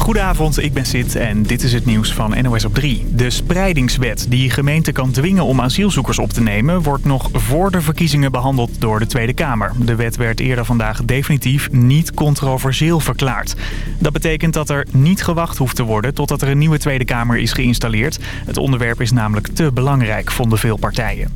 Goedenavond, ik ben Sid en dit is het nieuws van NOS op 3. De spreidingswet die gemeenten kan dwingen om asielzoekers op te nemen... wordt nog voor de verkiezingen behandeld door de Tweede Kamer. De wet werd eerder vandaag definitief niet controversieel verklaard. Dat betekent dat er niet gewacht hoeft te worden totdat er een nieuwe Tweede Kamer is geïnstalleerd. Het onderwerp is namelijk te belangrijk, vonden veel partijen.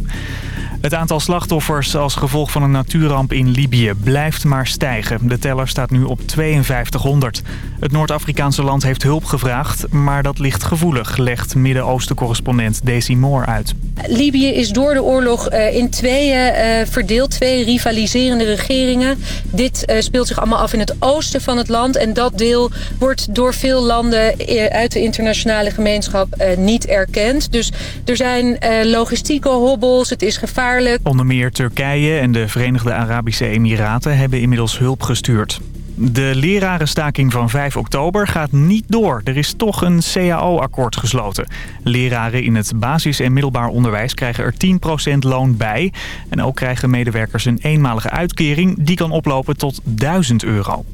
Het aantal slachtoffers als gevolg van een natuurramp in Libië blijft maar stijgen. De teller staat nu op 5200. Het Noord-Afrikaanse land heeft hulp gevraagd, maar dat ligt gevoelig, legt Midden-Oosten-correspondent Daisy Moore uit. Libië is door de oorlog uh, in tweeën uh, verdeeld, twee rivaliserende regeringen. Dit uh, speelt zich allemaal af in het oosten van het land en dat deel wordt door veel landen uit de internationale gemeenschap niet erkend. Dus er zijn logistieke hobbels, het is gevaarlijk Onder meer Turkije en de Verenigde Arabische Emiraten hebben inmiddels hulp gestuurd. De lerarenstaking van 5 oktober gaat niet door. Er is toch een CAO-akkoord gesloten. Leraren in het basis- en middelbaar onderwijs krijgen er 10% loon bij. En ook krijgen medewerkers een eenmalige uitkering. Die kan oplopen tot 1000 euro.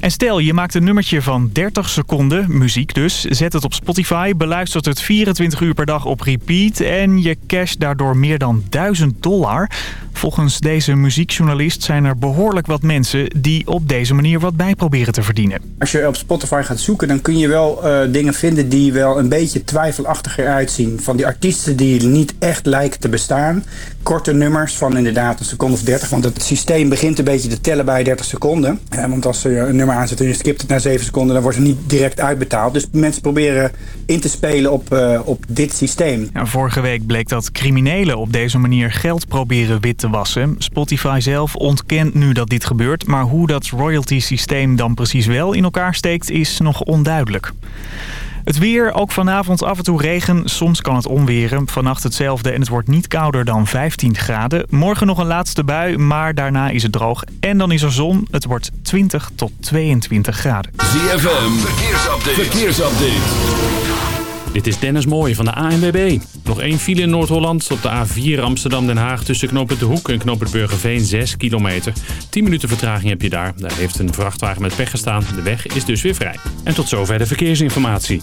En stel, je maakt een nummertje van 30 seconden, muziek dus. Zet het op Spotify, beluistert het 24 uur per dag op repeat... en je casht daardoor meer dan 1000 dollar. Volgens deze muziekjournalist zijn er behoorlijk wat mensen... die op deze manier wat bij proberen te verdienen. Als je op Spotify gaat zoeken, dan kun je wel uh, dingen vinden... die wel een beetje twijfelachtiger uitzien. Van die artiesten die niet echt lijken te bestaan. Korte nummers van inderdaad een seconde of 30. Want het systeem begint een beetje te tellen bij 30 seconden. Ja, want als je een nummer aanzet en je skipt het na 7 seconden... dan wordt het niet direct uitbetaald. Dus mensen proberen in te spelen op, uh, op dit systeem. Ja, vorige week bleek dat criminelen op deze manier geld proberen wit te wassen. Spotify zelf ontkent nu dat dit gebeurt... maar hoe dat royalty systeem dan precies wel in elkaar steekt is nog onduidelijk. Het weer, ook vanavond af en toe regen. Soms kan het onweren. Vannacht hetzelfde en het wordt niet kouder dan 15 graden. Morgen nog een laatste bui, maar daarna is het droog. En dan is er zon. Het wordt 20 tot 22 graden. ZFM, verkeersupdate. verkeersupdate. Dit is Dennis Mooij van de ANWB. Nog één file in Noord-Holland op de A4 Amsterdam-Den Haag... tussen knooppunt De Hoek en knooppunt Burgerveen 6 kilometer. 10 minuten vertraging heb je daar. Daar heeft een vrachtwagen met pech gestaan. De weg is dus weer vrij. En tot zover de verkeersinformatie.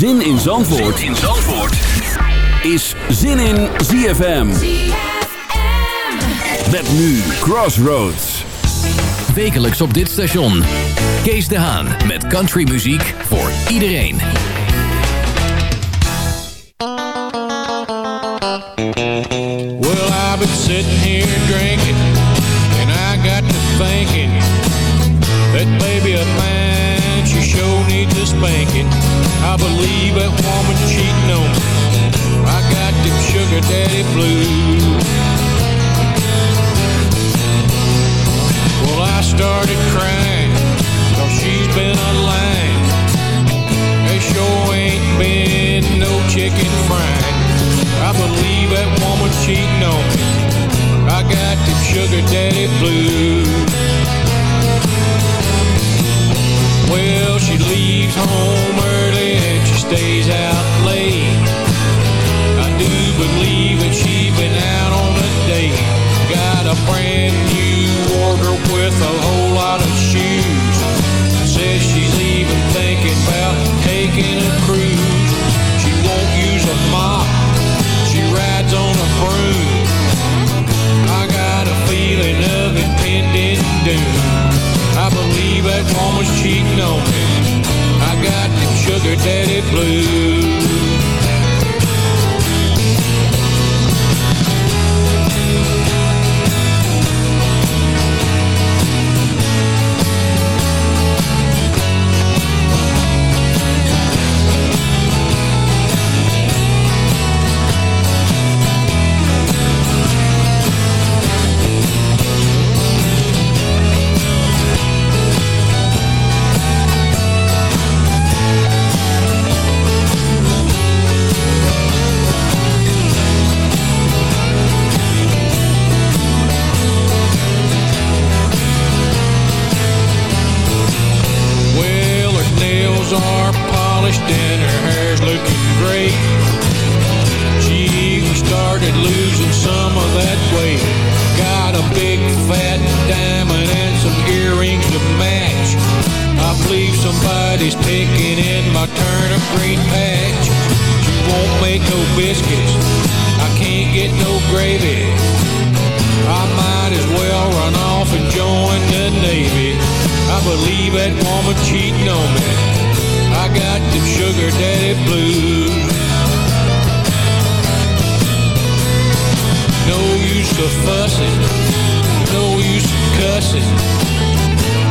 Zin in Zandvoort, zin in Zandvoort. is Zin in ZFM. ZFM. Met nu Crossroads. Wekelijks op dit station. Kees de Haan met countrymuziek voor iedereen. Well, I've been sitting needs spanking. I believe that woman cheating on me. I got them sugar daddy blues. Well, I started crying Cause she's been a line There sure ain't been no chicken fried I believe that woman cheating on me I got the sugar daddy blues Well, she leaves home early and she stays out late. I do believe that she's been out on a date. Got a brand new wardrobe with a whole lot of shoes. Says she's even thinking about taking a daddy blues make no biscuits. I can't get no gravy. I might as well run off and join the Navy. I believe that woman cheating on me. I got the sugar daddy blues. No use of fussing, no use of cussing.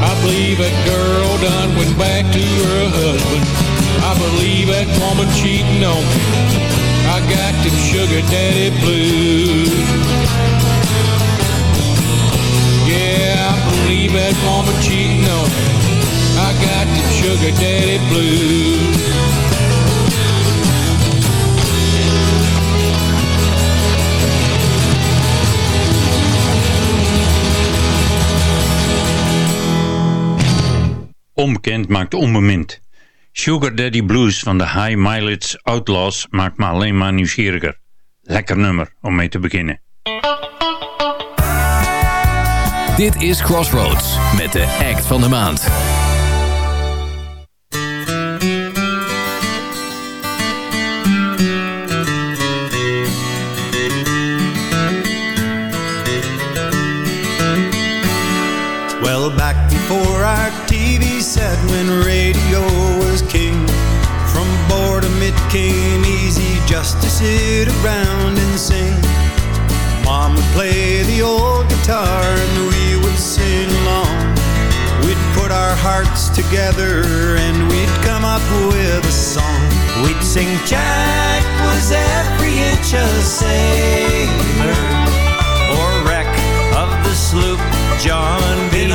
I believe that girl done went back to her husband. I believe that woman cheating on me. I got them sugar daddy blues. Yeah, I believe that woman cheating on me. I got the sugar daddy blues. Onbekend maakt onbemind. Sugar Daddy Blues van de High Mileage Outlaws maakt me alleen maar nieuwsgieriger. Lekker nummer om mee te beginnen. Dit is Crossroads met de act van de maand. Well, back before our TV set when radio came easy just to sit around and sing. Mom would play the old guitar and we would sing along. We'd put our hearts together and we'd come up with a song. We'd sing Jack was every inch a sailor. Or wreck of the sloop John B.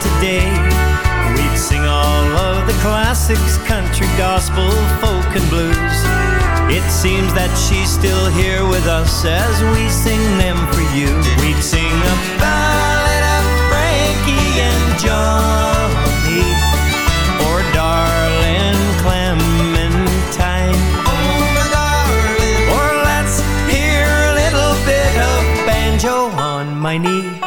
today. We'd sing all of the classics, country, gospel, folk, and blues. It seems that she's still here with us as we sing them for you. We'd sing a ballad of Frankie and Johnny, or darling Clementine. Or let's hear a little bit of banjo on my knee.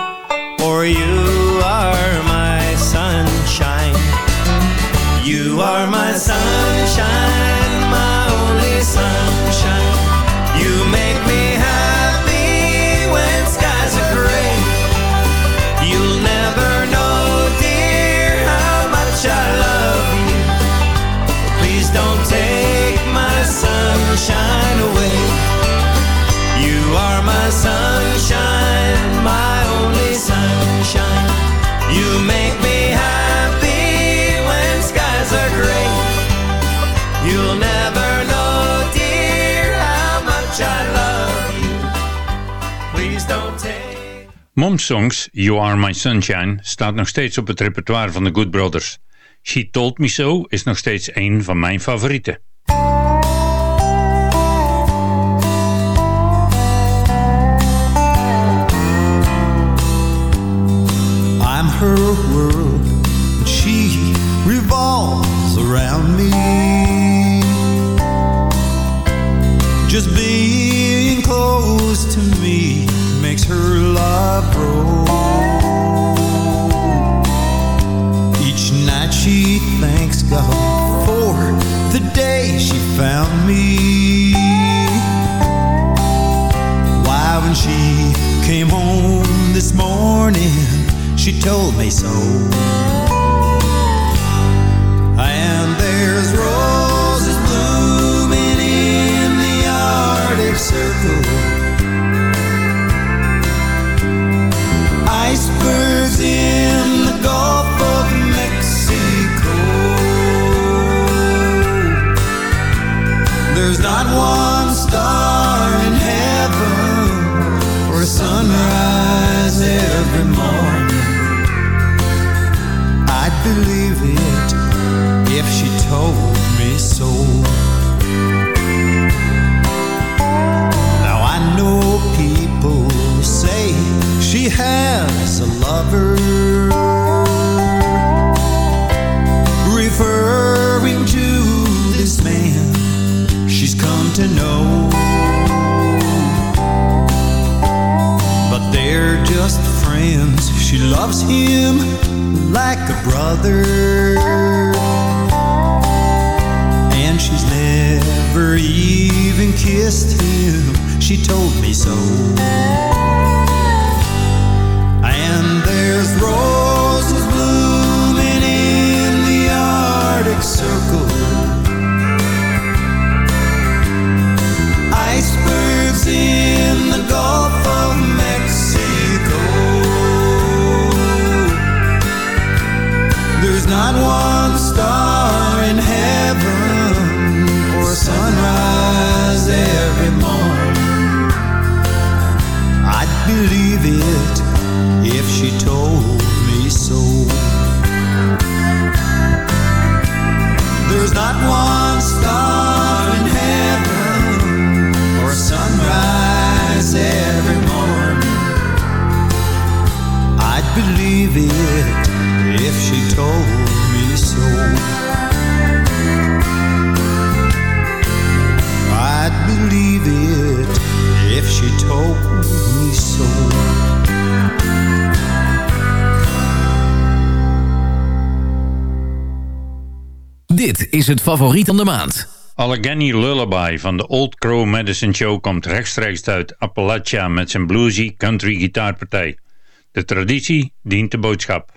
Mom's Songs, You Are My Sunshine, staat nog steeds op het repertoire van de Good Brothers. She Told Me So is nog steeds een van mijn favorieten. Is het favoriet van de maand. Allegheny Lullaby van de Old Crow Medicine Show komt rechtstreeks uit Appalachia met zijn bluesy country gitaarpartij. De traditie dient de boodschap.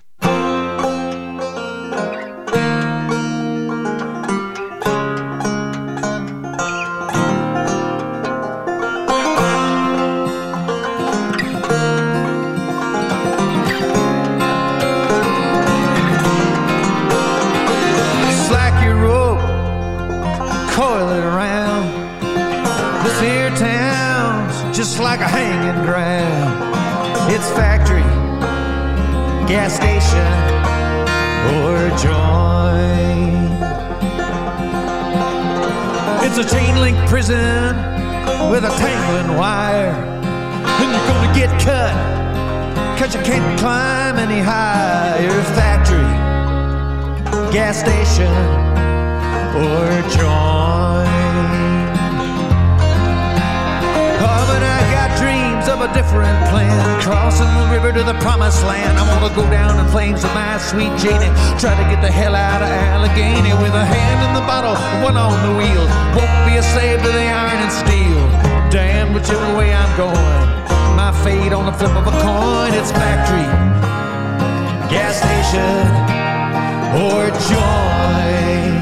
Like a hanging ground. It's factory, gas station, or joint. It's a chain link prison with a tangling wire. And you're gonna get cut, cause you can't climb any higher. Factory, gas station or join. A different plan. Crossing the river to the promised land. I wanna go down in flames with my sweet Janie. Try to get the hell out of Allegheny with a hand in the bottle, one on the wheel. Won't be a slave to the iron and steel. Damn, whichever way I'm going. My fate on the flip of a coin. It's factory, gas station or join.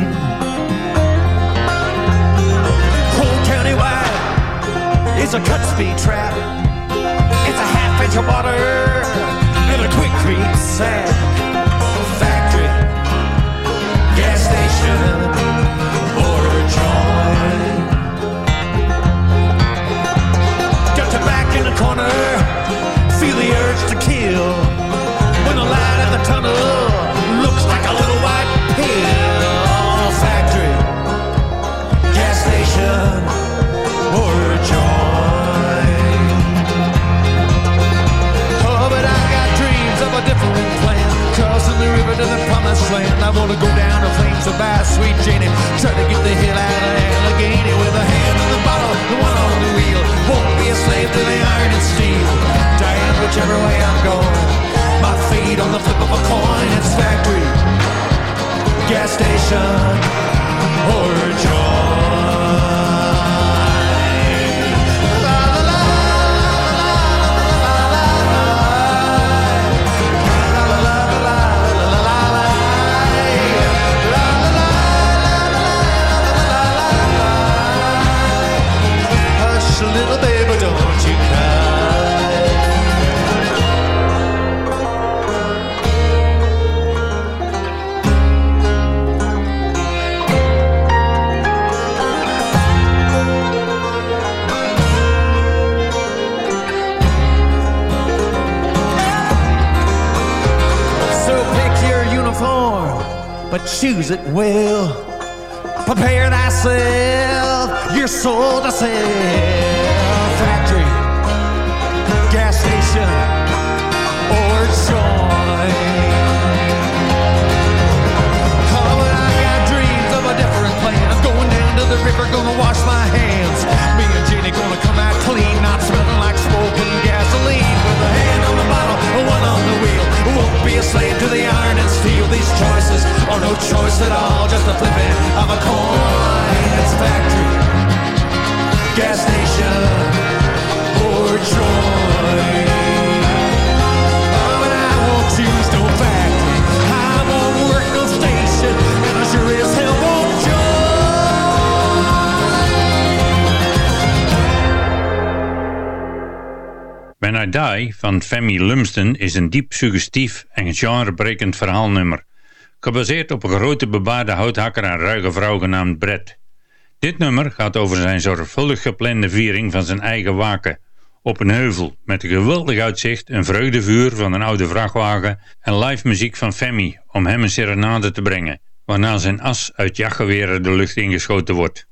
Whole county wide is a cut speed trap. Water and a quick creep sack. It well. Prepare thyself, your soul to sell. When I Die van Femi Lumsden is een diep suggestief en genrebrekend verhaalnummer. Gebaseerd op een grote bebaarde houthakker en ruige vrouw genaamd Brett. Dit nummer gaat over zijn zorgvuldig geplande viering van zijn eigen waken. Op een heuvel met een geweldig uitzicht, een vreugdevuur van een oude vrachtwagen en live muziek van Femi om hem een serenade te brengen. Waarna zijn as uit jachtgeweren de lucht ingeschoten wordt.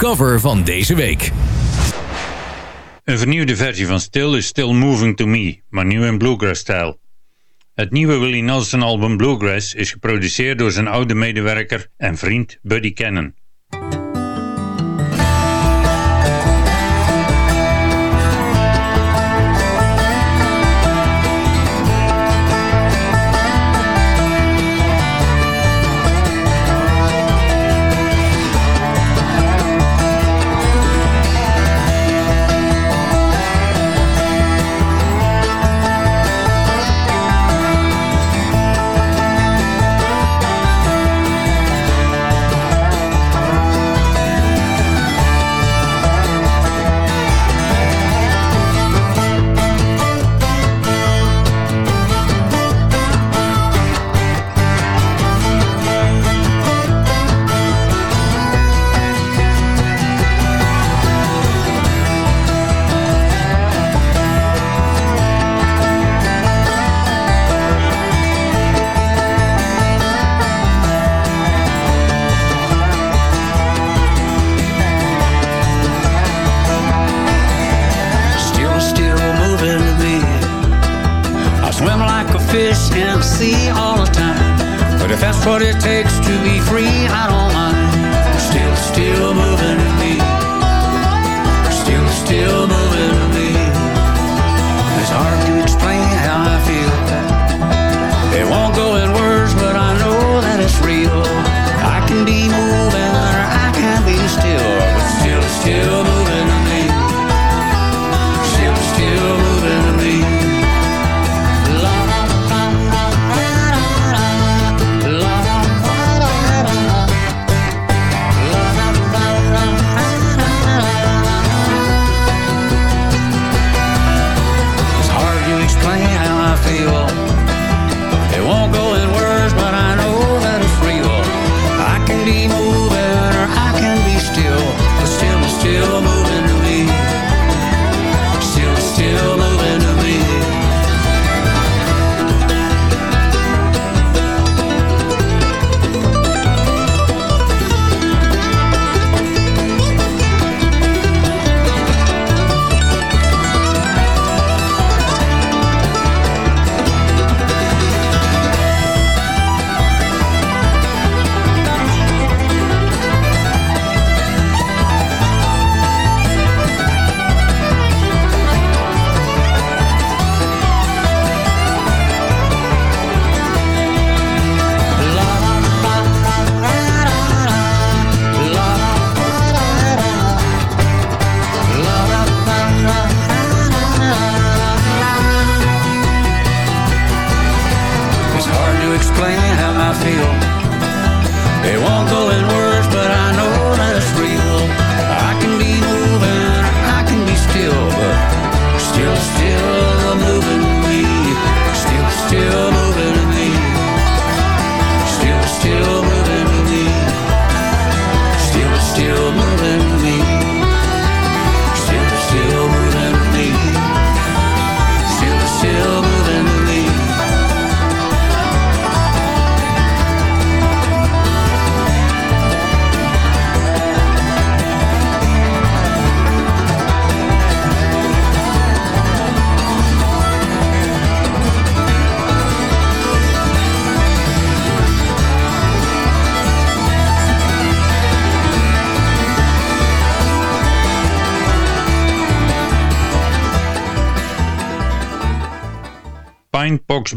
cover van deze week. Een vernieuwde versie van Still is Still Moving to Me, maar nu in bluegrass-stijl. Het nieuwe Willie Nelson album Bluegrass is geproduceerd door zijn oude medewerker en vriend Buddy Cannon.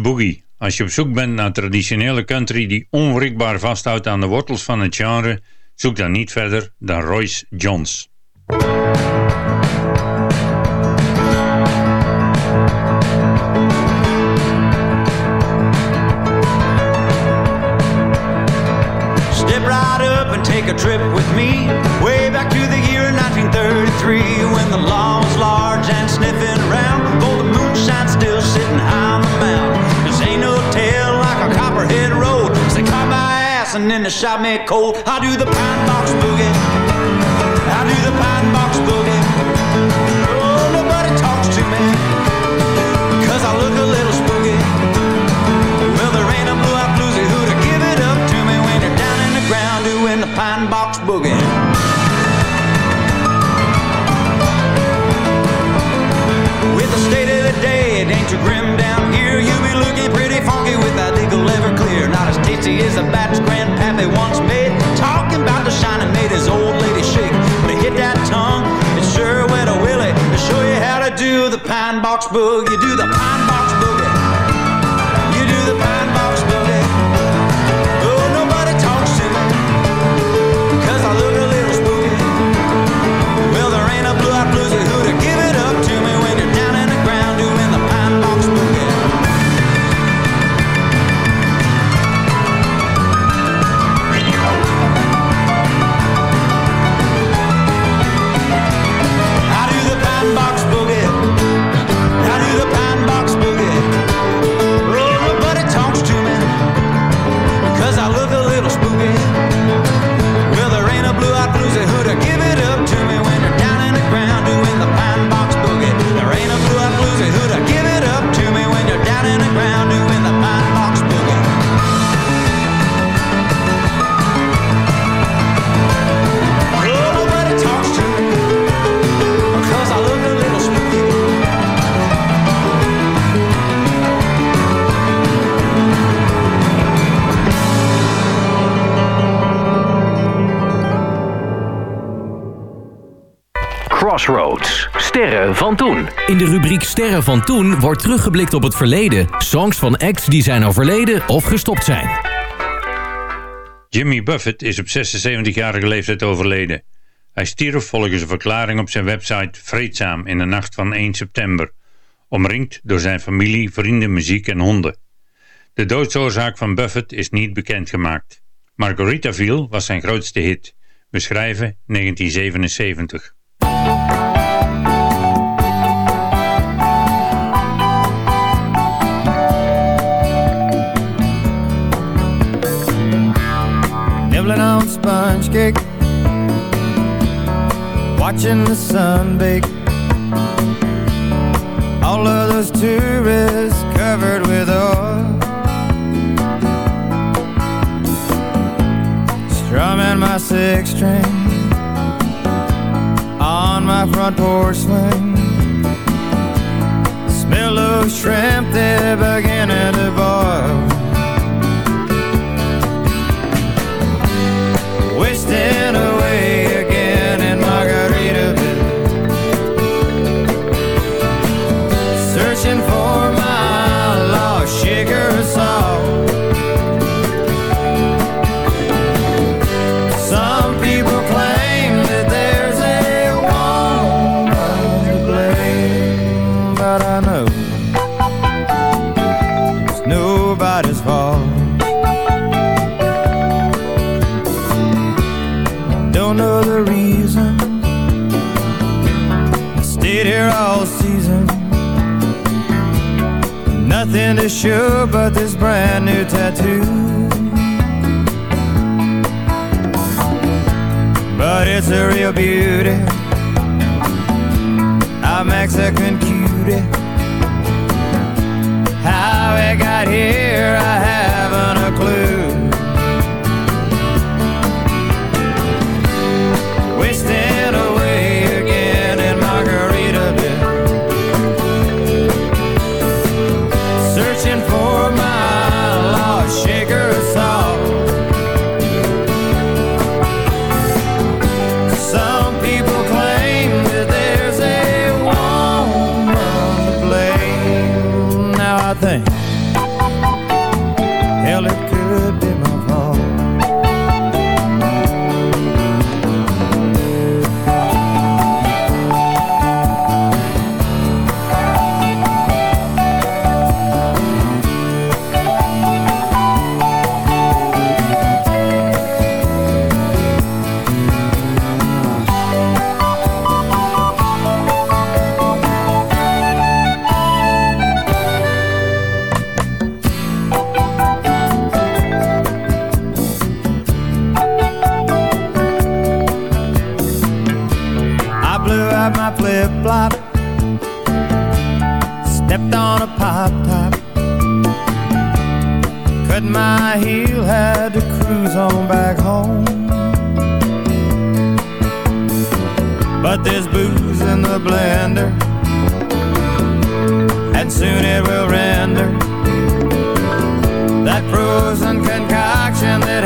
Boogie. Als je op zoek bent naar traditionele country die onwrikbaar vasthoudt aan de wortels van het genre, zoek dan niet verder dan Royce Johns. Stide up and take a trip with me way back to the year 1933 when the law was large and sniffing around though the moonshine still And in the shop made cold. I do the pine box boogie. I do the pine box. Not as a batch grandpappy once made. Talking about the shine and made his old lady shake. When he hit that tongue, it sure went a willy. To show you how to do the pine box boogie. You do the pine box boogie. Crossroads. Sterren van toen. In de rubriek Sterren van toen wordt teruggeblikt op het verleden. Songs van acts die zijn overleden of gestopt zijn. Jimmy Buffett is op 76-jarige leeftijd overleden. Hij stierf volgens een verklaring op zijn website vreedzaam in de nacht van 1 september, omringd door zijn familie, vrienden, muziek en honden. De doodsoorzaak van Buffett is niet bekendgemaakt. Margaritaville was zijn grootste hit. We schrijven 1977. Sponge cake, watching the sun bake. All of those tourists covered with oil, strumming my six string on my front porch swing. Smell of shrimp, they're beginning to boil. Don't reason. I stayed here all season. Nothing to show but this brand new tattoo. But it's a real beauty. A Mexican cutie. How it got here, I haven't the blender. And soon it will render. That frozen concoction that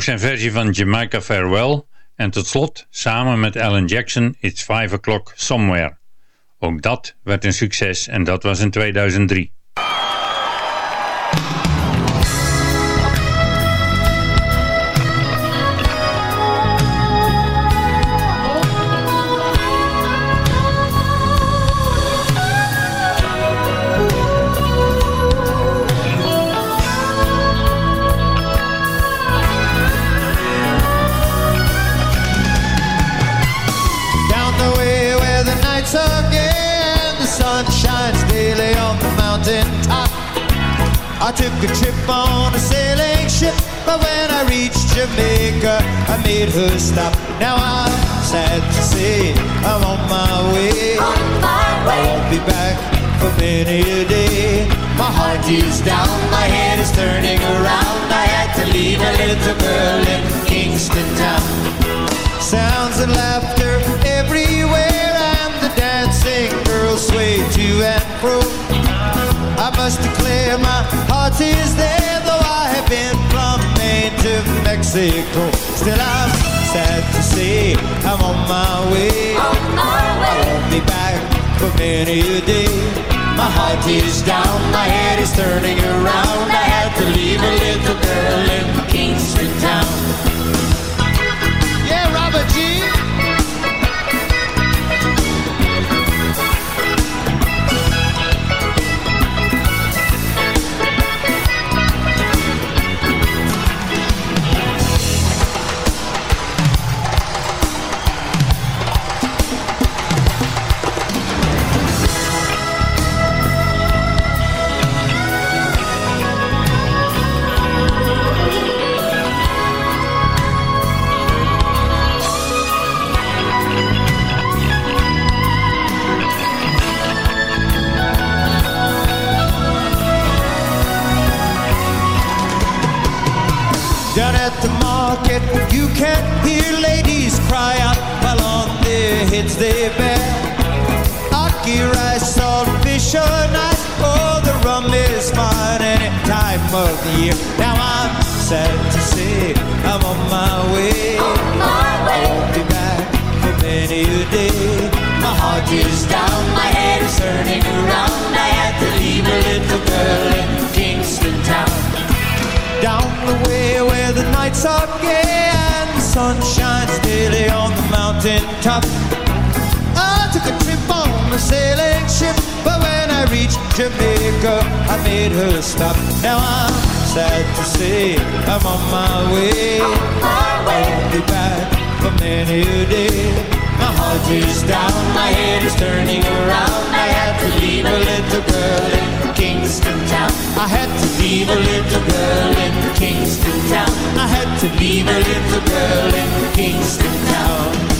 nog zijn versie van Jamaica Farewell en tot slot samen met Alan Jackson It's 5 O'Clock Somewhere. Ook dat werd een succes en dat was in 2003. Took a trip on a sailing ship, but when I reached Jamaica, I made her stop. Now I'm sad to say I'm on my way. On my way. I won't be back for many a day. My heart is down, my head is turning around. I had to leave a little girl in Kingston town. Sounds and laughter everywhere, and the dancing girls sway to and fro. I must declare my heart is there, though I have been from Maine to Mexico. Still, I'm sad to say I'm on my way. I won't be back for many a day. My heart is down, my head is turning around. I had to leave a little girl in Kingston town. Yeah, Robert G. you can hear ladies cry out while on their heads they bear. Ackee rice, salt fish or nice. Oh, the rum is fine any time of the year. Now I'm sad to say I'm on my way. I won't be back for many a day. My heart is down, my head is turning around. I had to leave a little girl mountain top. I took a trip on a sailing ship, but when I reached Jamaica, I made her stop. Now I'm sad to say I'm on my way. I won't be back for many a day. My heart is down, my head is turning around. I had to leave a little girl in Kingston town. I had to leave a little girl in Kingston town. I had to leave a little girl in Kingston town.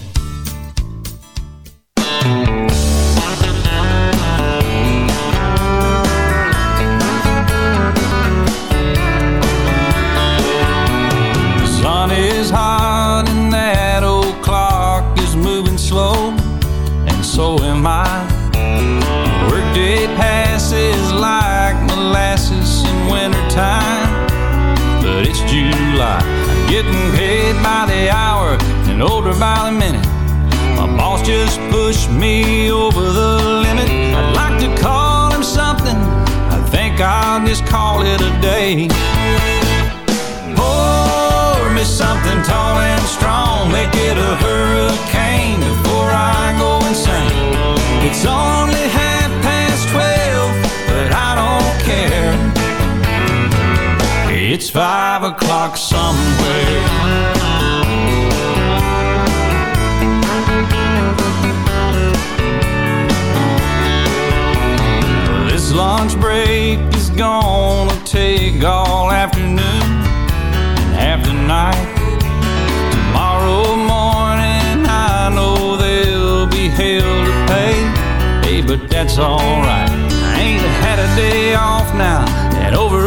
But that's alright. I ain't had a day off now in over.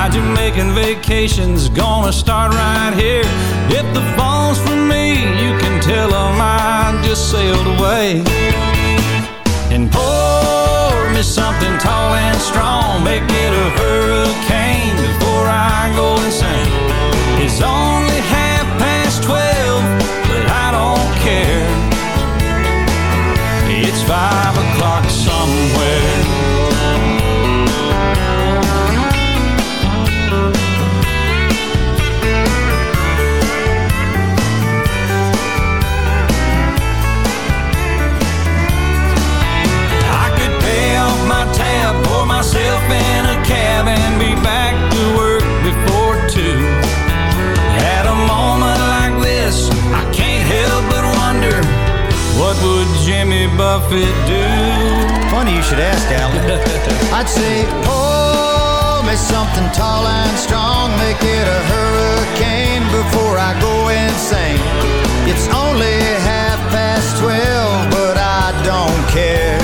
My Jamaican vacation's gonna start right here. If the phone's for me, you can tell them I just sailed away. And pour me something tall and strong. Make it a hurricane before I go insane. It's only half past twelve, but I don't care. It's five Buffett do? Funny you should ask, Alan. I'd say, oh, pour me something tall and strong, make it a hurricane before I go insane. It's only half past twelve, but I don't care.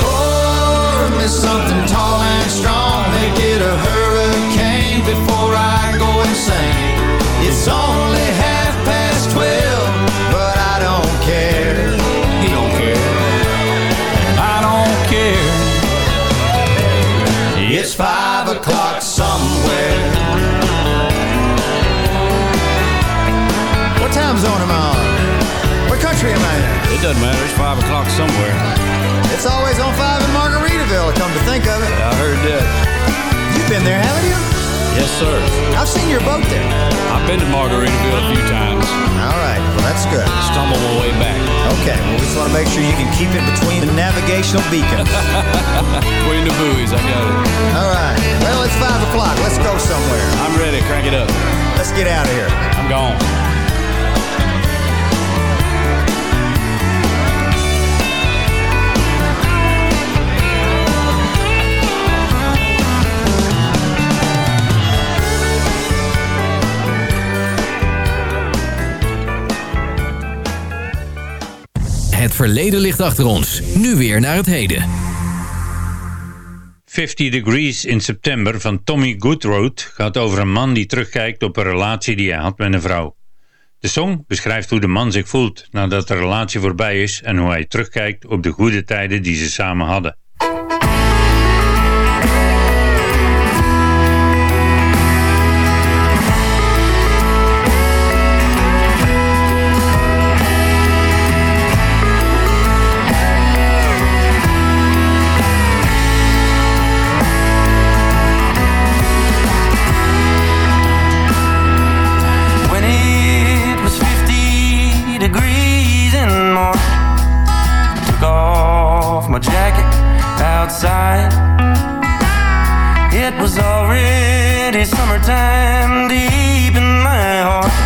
Oh, pour me something tall and strong, make it a hurricane before I go insane. It's only It doesn't matter. It's five o'clock somewhere. It's always on five in Margaritaville, come to think of it. I heard that. You've been there, haven't you? Yes, sir. I've seen your boat there. I've been to Margaritaville a few times. All right, well, that's good. Stumble my way back. Okay, well, we just want to make sure you can keep it between the navigational beacons. Between the buoys, I got it. All right, well, it's five o'clock. Let's go somewhere. I'm ready. Crank it up. Let's get out of here. I'm gone. Verleden ligt achter ons. Nu weer naar het heden. 50 Degrees in September van Tommy Goodroad gaat over een man die terugkijkt op een relatie die hij had met een vrouw. De song beschrijft hoe de man zich voelt nadat de relatie voorbij is en hoe hij terugkijkt op de goede tijden die ze samen hadden. Summertime deep in my heart.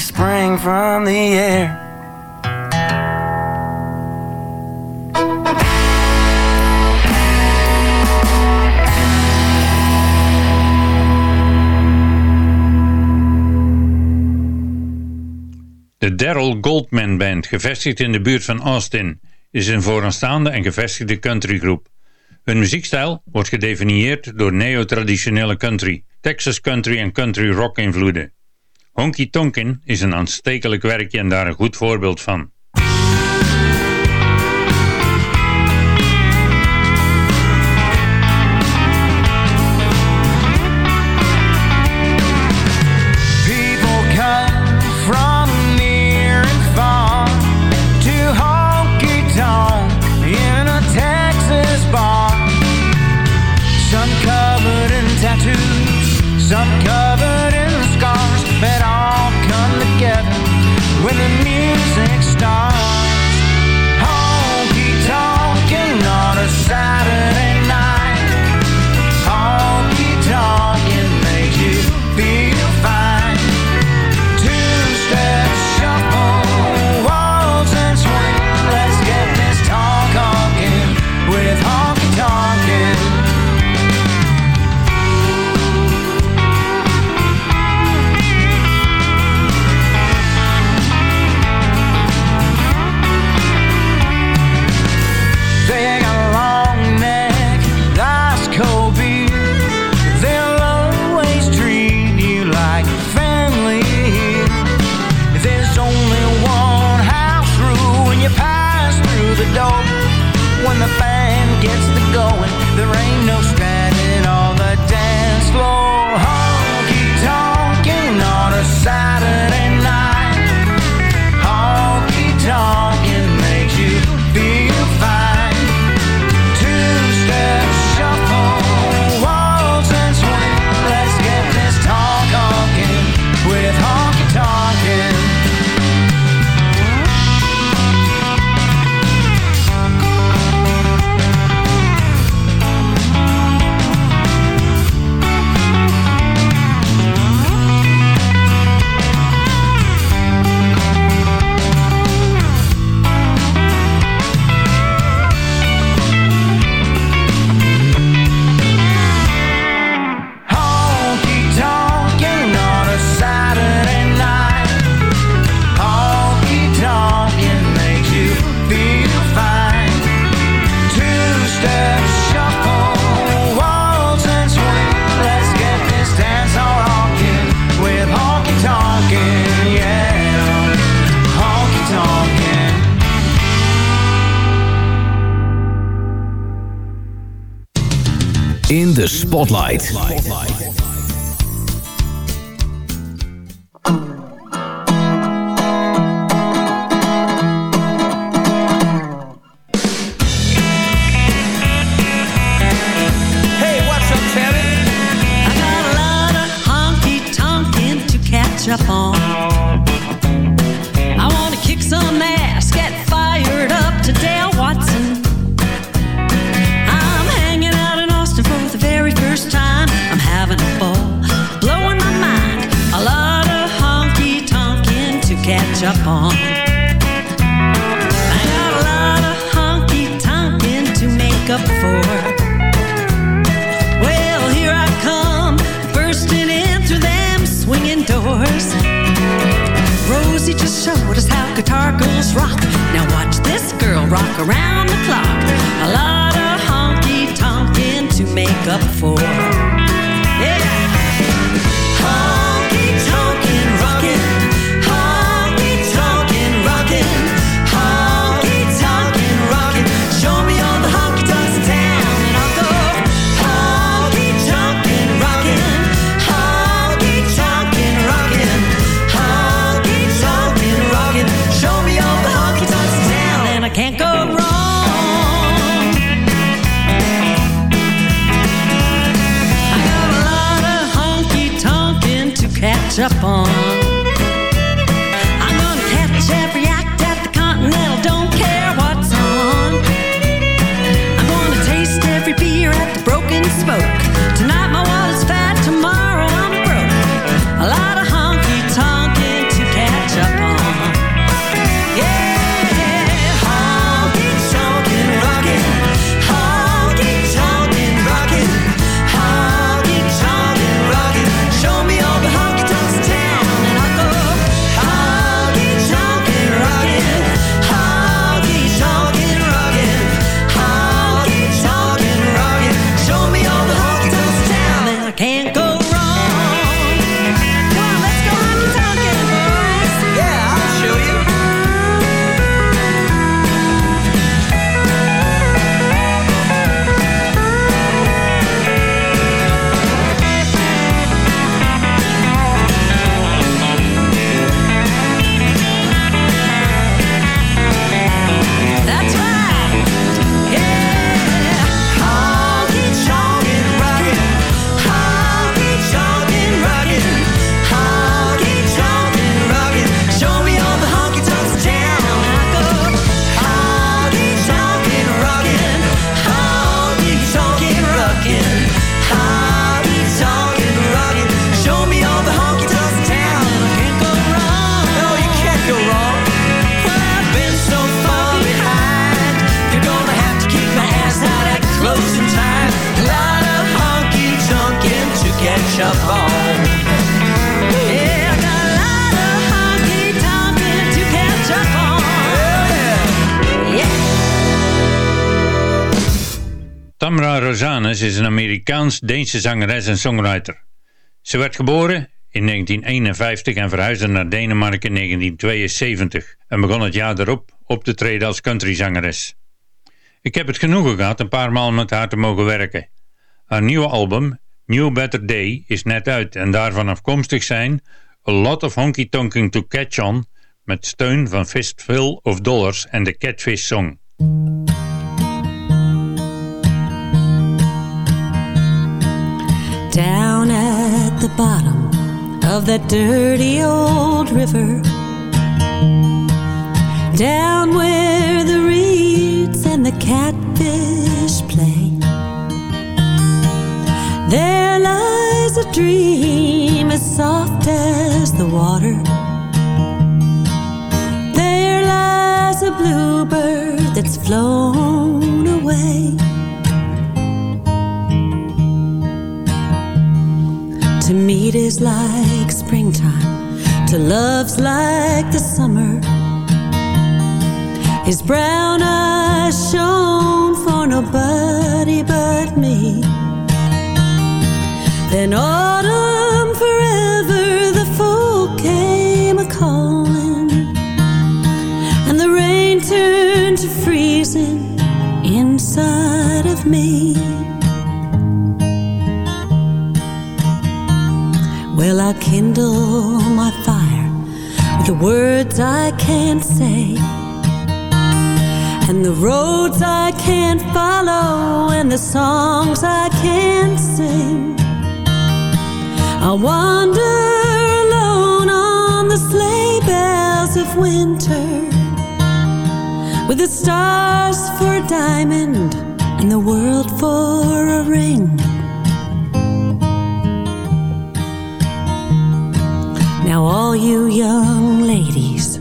spring from the air. De Daryl Goldman Band, gevestigd in de buurt van Austin, is een vooraanstaande en gevestigde countrygroep. Hun muziekstijl wordt gedefinieerd door neo-traditionele country, Texas country en country rock invloeden. Honky Tonkin is een aanstekelijk werkje en daar een goed voorbeeld van. Spotlight. Spotlight. around the clock. A lot of honky tonkin' to make up for. Step on is een Amerikaans-Deense zangeres en songwriter. Ze werd geboren in 1951 en verhuisde naar Denemarken in 1972 en begon het jaar daarop op te treden als countryzangeres. Ik heb het genoegen gehad een paar maal met haar te mogen werken. Haar nieuwe album, New Better Day, is net uit en daarvan afkomstig zijn A Lot of Honky Tonking to Catch On met steun van Fistful of Dollars en de Catfish Song. Down at the bottom of that dirty old river. Down where the reeds and the catfish play. There lies a dream as soft as the water. There lies a bluebird that's flown away. To meet is like springtime, to love's like the summer. His brown eyes shone for nobody but me. Then autumn forever, the fall came a calling, and the rain turned to freezing inside of me. I'll kindle my fire with the words I can't say, and the roads I can't follow, and the songs I can't sing. I'll wander alone on the sleigh bells of winter, with the stars for a diamond and the world for a ring. Now, all you young ladies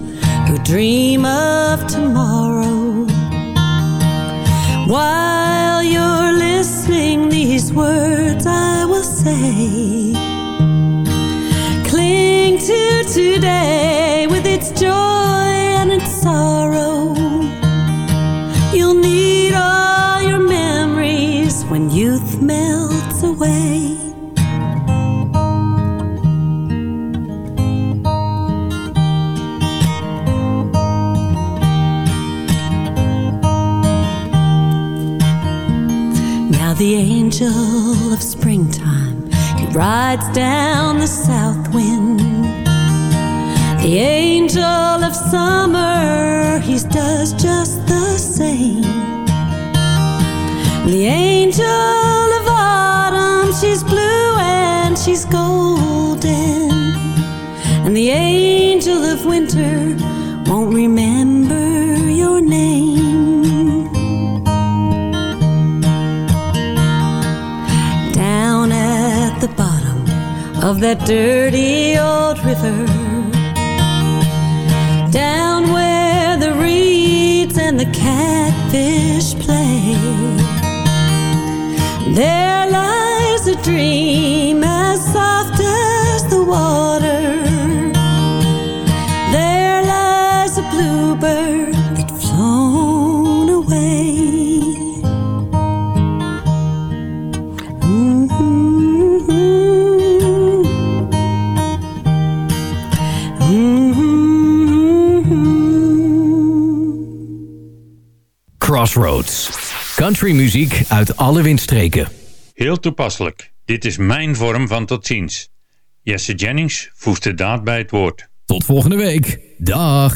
who dream of tomorrow, while you're listening, these words I will say. Cling to today with its joy rides down the south wind. The angel of summer, he does just the same. The angel of autumn, she's blue and she's golden. And the angel of winter won't remember of that dirty old river. Down where the reeds and the catfish play. There lies a dream as soft as the water. Crossroads. Countrymuziek uit alle windstreken. Heel toepasselijk. Dit is mijn vorm van tot ziens. Jesse Jennings voegt de daad bij het woord. Tot volgende week. Dag.